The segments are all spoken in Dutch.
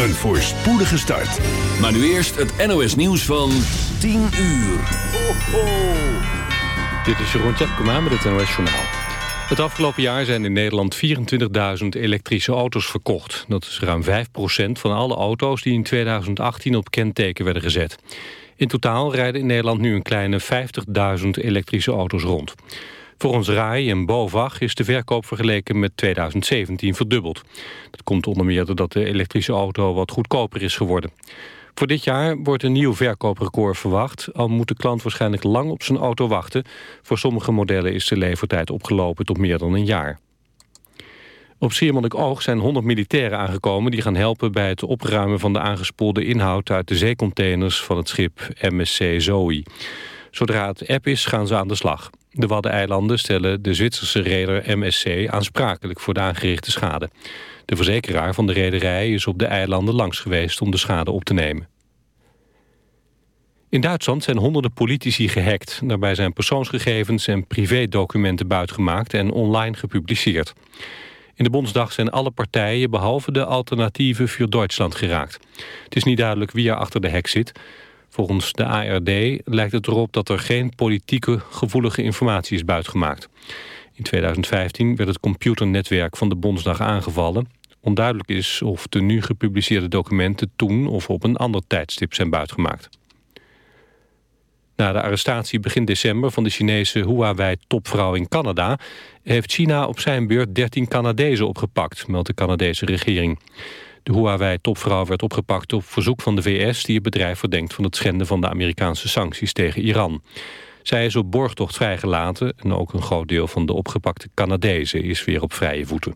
Een voorspoedige start. Maar nu eerst het NOS nieuws van 10 uur. Ho, ho. Dit is Jeroen Tjepkema met het NOS Journaal. Het afgelopen jaar zijn in Nederland 24.000 elektrische auto's verkocht. Dat is ruim 5% van alle auto's die in 2018 op kenteken werden gezet. In totaal rijden in Nederland nu een kleine 50.000 elektrische auto's rond. Volgens RAI en BOVAG is de verkoop vergeleken met 2017 verdubbeld. Dat komt onder meer doordat de elektrische auto wat goedkoper is geworden. Voor dit jaar wordt een nieuw verkooprecord verwacht... al moet de klant waarschijnlijk lang op zijn auto wachten. Voor sommige modellen is de levertijd opgelopen tot meer dan een jaar. Op Schiermonnikoog zijn 100 militairen aangekomen... die gaan helpen bij het opruimen van de aangespoelde inhoud... uit de zeecontainers van het schip MSC Zoe. Zodra het app is, gaan ze aan de slag. De Waddeneilanden stellen de Zwitserse reder MSC aansprakelijk voor de aangerichte schade. De verzekeraar van de rederij is op de eilanden langs geweest om de schade op te nemen. In Duitsland zijn honderden politici gehackt. Daarbij zijn persoonsgegevens en privédocumenten buitgemaakt en online gepubliceerd. In de Bondsdag zijn alle partijen behalve de alternatieven voor Duitsland geraakt. Het is niet duidelijk wie er achter de hack zit. Volgens de ARD lijkt het erop dat er geen politieke gevoelige informatie is buitgemaakt. In 2015 werd het computernetwerk van de Bondsdag aangevallen. Onduidelijk is of de nu gepubliceerde documenten toen of op een ander tijdstip zijn buitgemaakt. Na de arrestatie begin december van de Chinese Huawei-topvrouw in Canada... heeft China op zijn beurt 13 Canadezen opgepakt, meldt de Canadese regering. De Huawei-topvrouw werd opgepakt op verzoek van de VS... die het bedrijf verdenkt van het schenden van de Amerikaanse sancties tegen Iran. Zij is op borgtocht vrijgelaten... en ook een groot deel van de opgepakte Canadezen is weer op vrije voeten.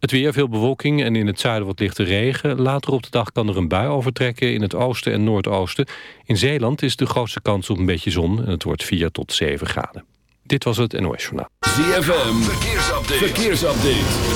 Het weer, veel bewolking en in het zuiden wat lichte regen. Later op de dag kan er een bui overtrekken in het oosten en noordoosten. In Zeeland is de grootste kans op een beetje zon en het wordt 4 tot 7 graden. Dit was het NOS Journaal. ZFM, verkeersupdate. verkeersupdate.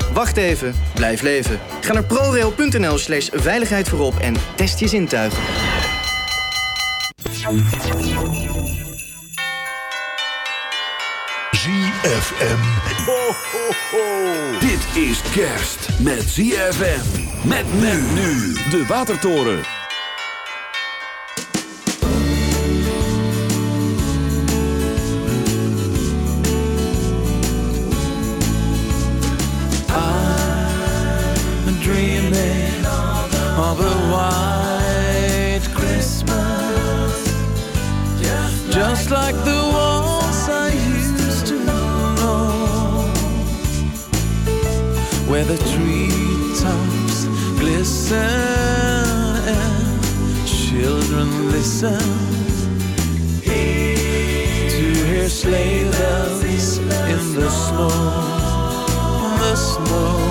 Wacht even, blijf leven. Ga naar prorail.nl slash veiligheid voorop en test je zintuigen. ZFM. Ho, ho, ho. Dit is kerst met ZFM. Met men nu. De Watertoren. Like the ones I used to know, where the treetops glisten and children listen. To hear sleigh bells in the snow, the snow.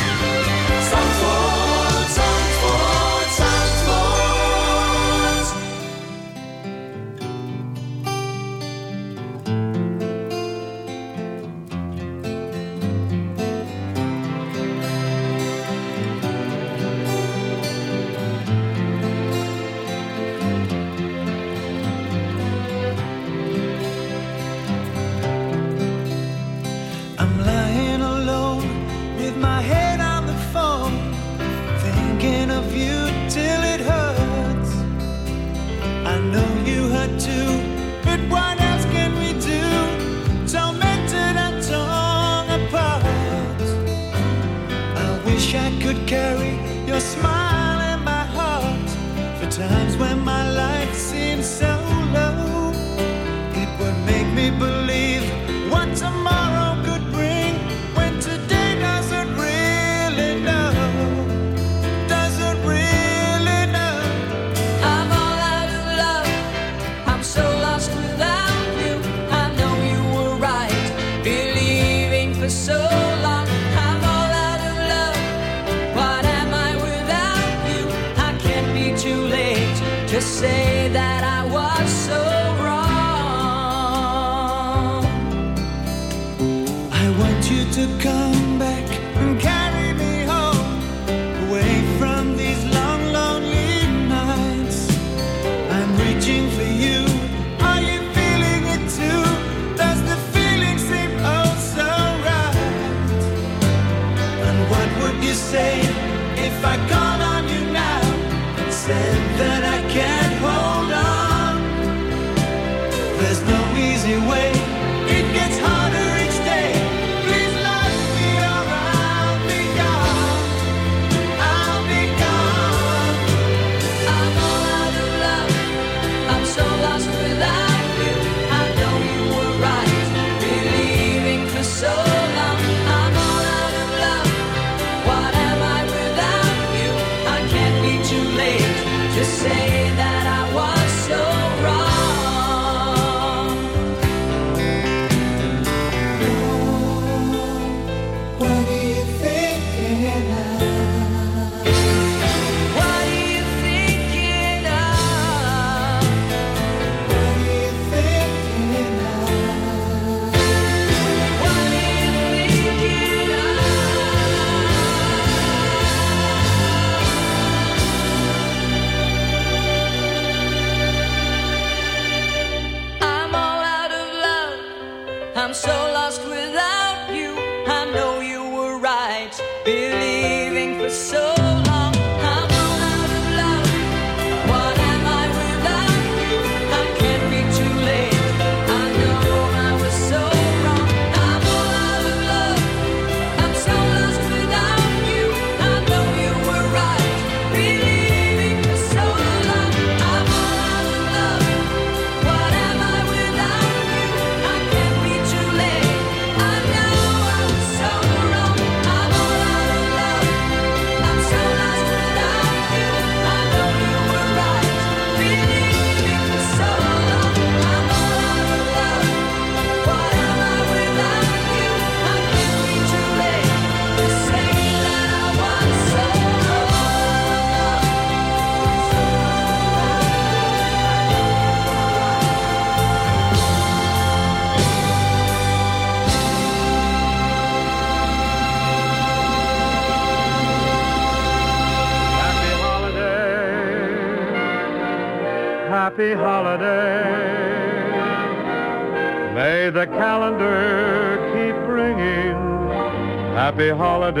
holiday.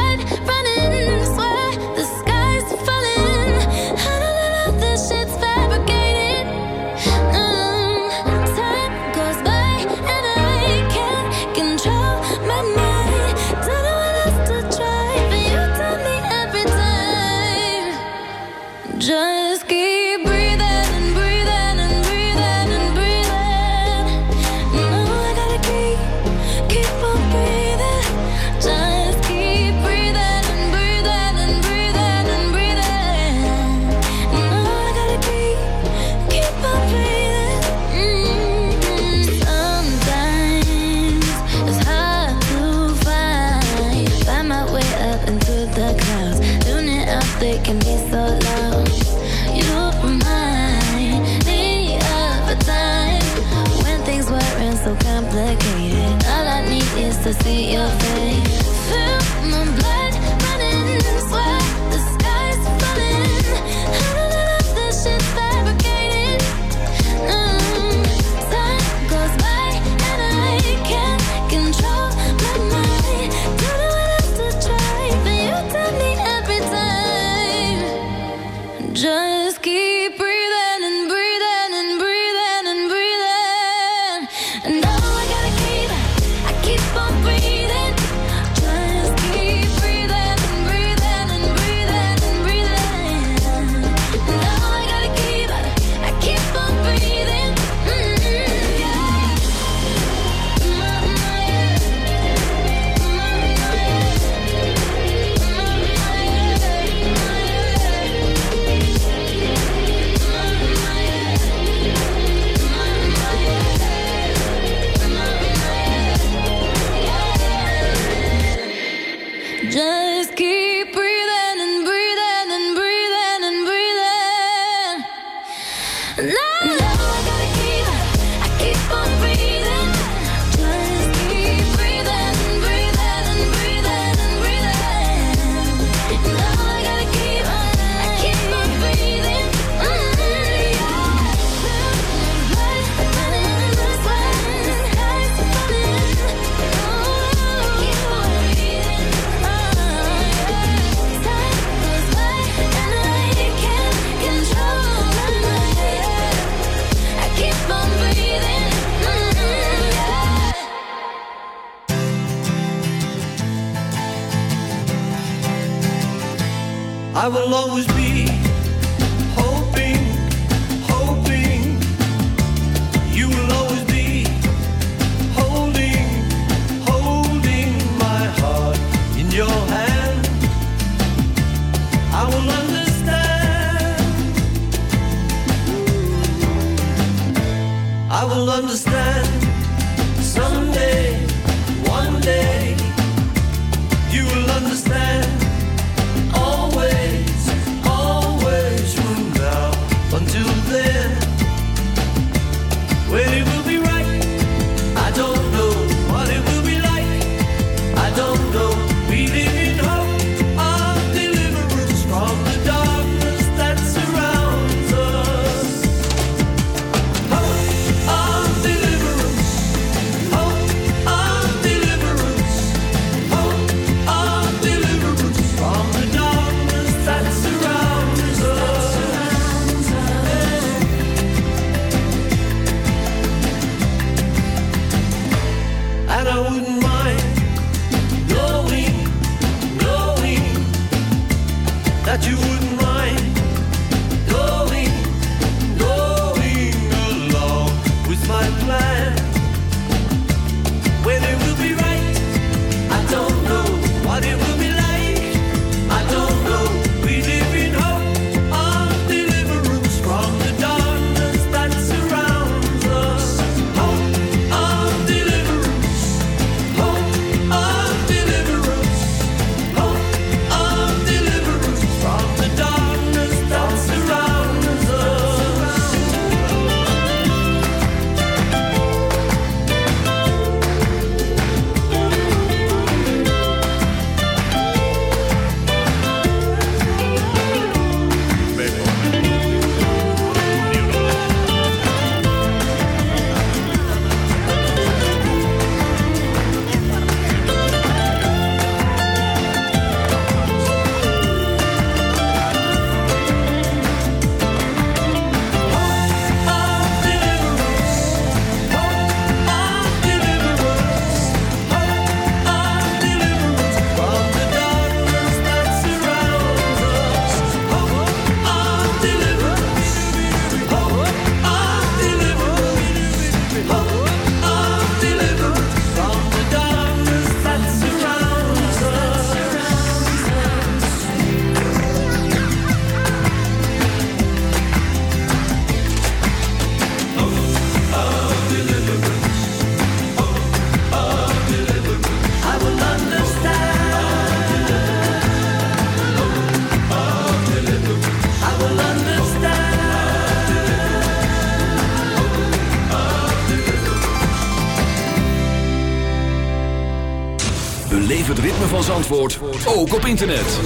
Zandvoort, ook op internet.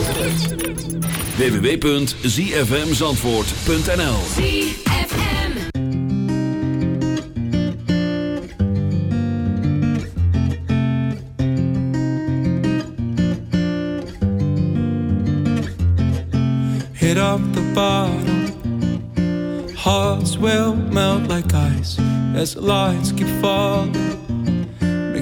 www.zfmzandvoort.nl Hit up the bottom. Hearts will melt like ice as the lights keep falling.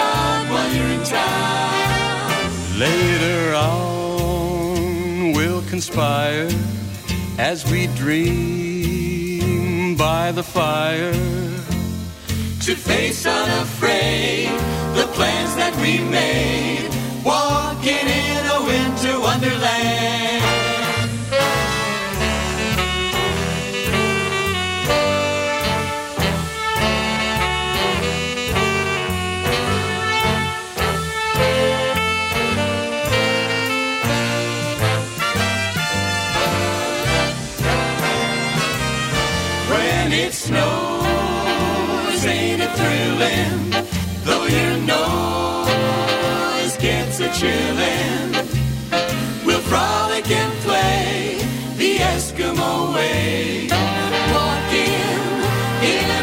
while you're in town. Later on, we'll conspire as we dream by the fire to face unafraid the plans that we made, walking in a winter wonderland. We'll the Eskimo way. In.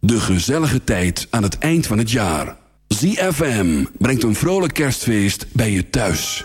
De gezellige tijd aan het eind van het jaar. ZFM brengt een vrolijk kerstfeest bij je thuis.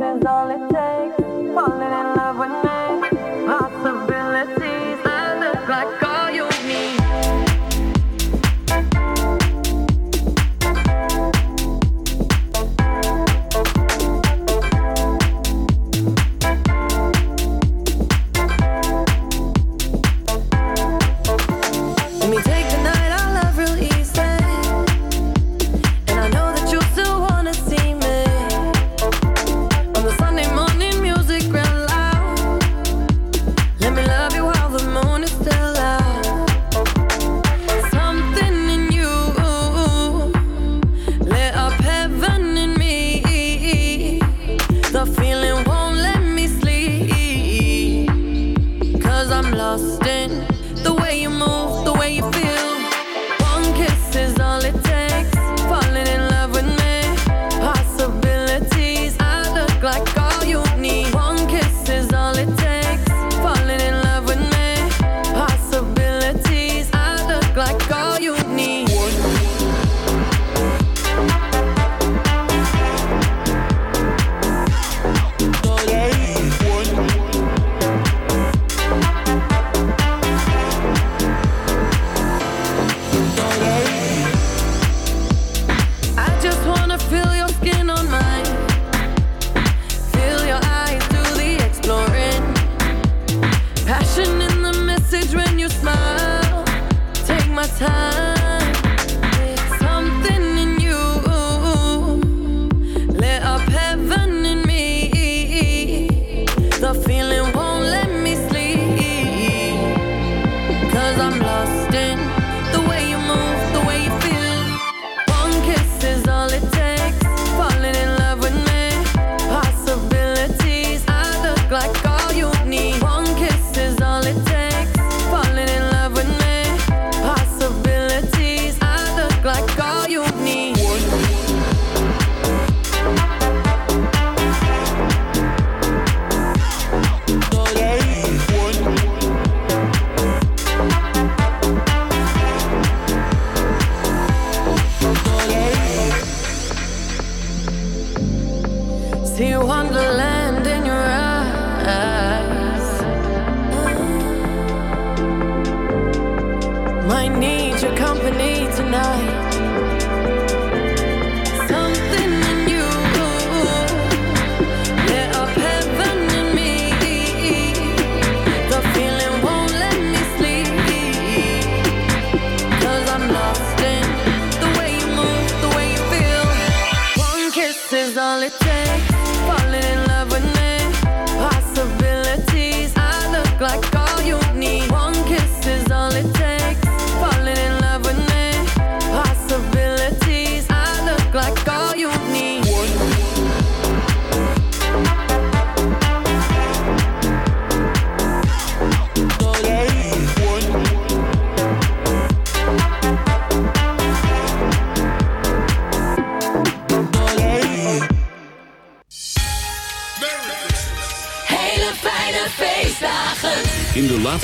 Is all it takes.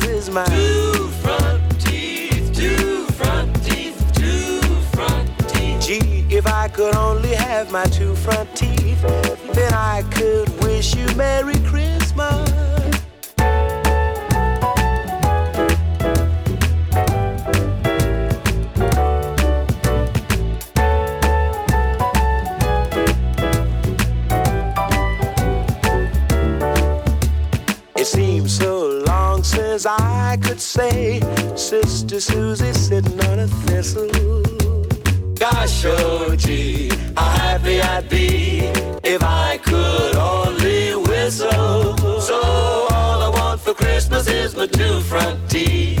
For Christmas is my Two front teeth, two front teeth, two front teeth. Gee, if I could only have my two front teeth Then I could wish you Merry Christmas Sister Susie sitting on a thistle. Gosh, oh gee, how happy I'd be if I could only whistle. So all I want for Christmas is my two front teeth,